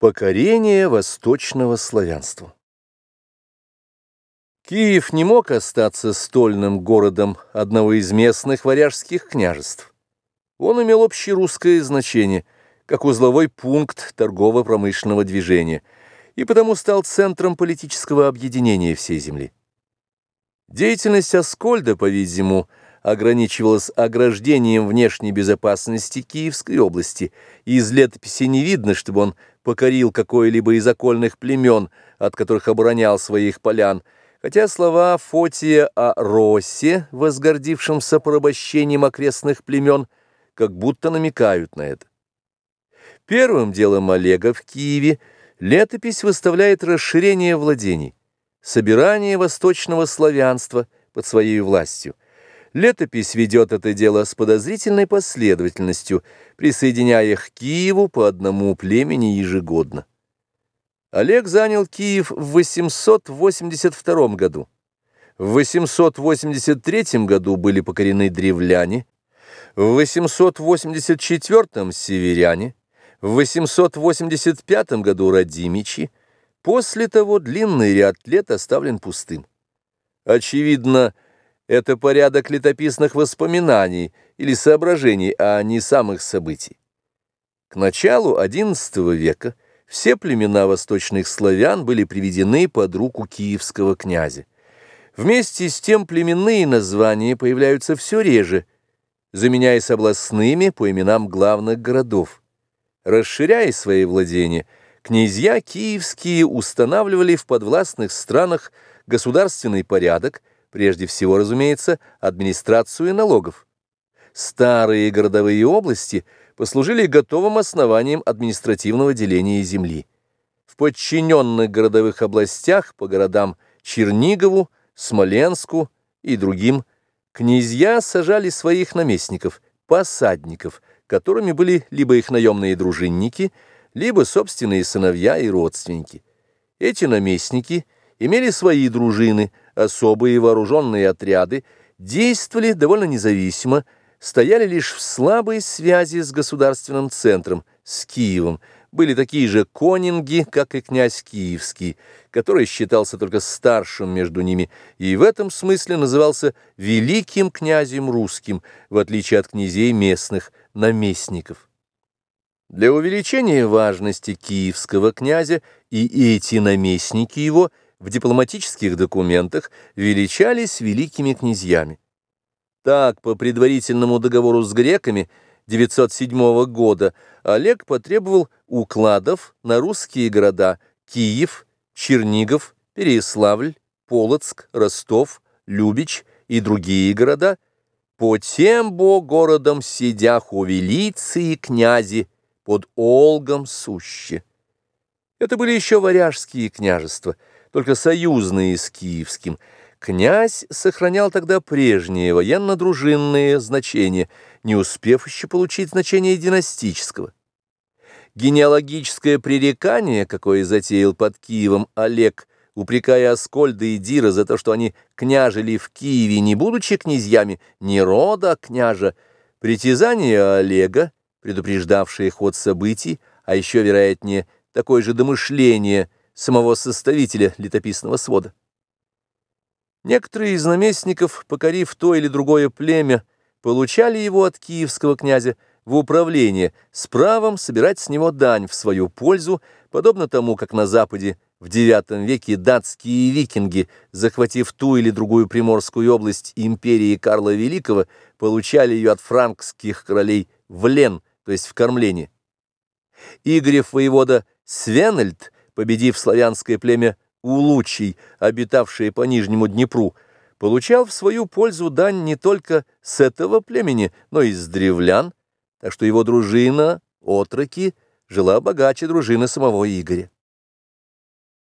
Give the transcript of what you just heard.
Покорение восточного славянства Киев не мог остаться стольным городом одного из местных варяжских княжеств. Он имел общерусское значение, как узловой пункт торгово-промышленного движения, и потому стал центром политического объединения всей земли. Деятельность Аскольда, по-видимому, ограничивалась ограждением внешней безопасности Киевской области, из летописи не видно, чтобы он покорил какое-либо из окольных племен, от которых оборонял своих полян, хотя слова Фотия о Росе, возгордившемся порабощением окрестных племен, как будто намекают на это. Первым делом Олега в Киеве летопись выставляет расширение владений, собирание восточного славянства под своей властью – Летопись ведет это дело с подозрительной последовательностью, присоединяя их к Киеву по одному племени ежегодно. Олег занял Киев в 882 году. В 883 году были покорены древляне, в 884 северяне, в 885 году радимичи, после того длинный ряд лет оставлен пустым. Очевидно, это порядок летописных воспоминаний или соображений, а не самых событий. К началу XI века все племена восточных славян были приведены под руку киевского князя. Вместе с тем племенные названия появляются все реже, заменяясь областными по именам главных городов. Расширяя свои владения, князья киевские устанавливали в подвластных странах государственный порядок, прежде всего, разумеется, администрацию налогов. Старые городовые области послужили готовым основанием административного деления земли. В подчиненных городовых областях по городам Чернигову, Смоленску и другим князья сажали своих наместников, посадников, которыми были либо их наемные дружинники, либо собственные сыновья и родственники. Эти наместники имели свои дружины – особые вооруженные отряды действовали довольно независимо, стояли лишь в слабой связи с государственным центром, с Киевом, были такие же конинги, как и князь Киевский, который считался только старшим между ними и в этом смысле назывался великим князем русским, в отличие от князей местных, наместников. Для увеличения важности киевского князя и эти наместники его – в дипломатических документах величались великими князьями. Так, по предварительному договору с греками 907 года Олег потребовал укладов на русские города Киев, Чернигов, Переяславль, Полоцк, Ростов, Любич и другие города, по тем бо городам сидях увелицы и князи под Олгом суще. Это были еще варяжские княжества – только союзные с Киевским, князь сохранял тогда прежнее военно-дружинное значение, не успев еще получить значение династического. Генеалогическое пререкание, какое затеял под Киевом Олег, упрекая Аскольда и Дира за то, что они княжили в Киеве, не будучи князьями, не рода княжа, притязание Олега, предупреждавшее ход событий, а еще, вероятнее, такое же домышление – самого составителя летописного свода. Некоторые из наместников, покорив то или другое племя, получали его от киевского князя в управление с правом собирать с него дань в свою пользу, подобно тому, как на Западе в IX веке датские викинги, захватив ту или другую приморскую область империи Карла Великого, получали ее от франкских королей в лен, то есть в кормление. Игорев воевода Свенельд – победив славянское племя Улучий, обитавшее по Нижнему Днепру, получал в свою пользу дань не только с этого племени, но и с древлян, так что его дружина, отроки, жила богаче дружины самого Игоря.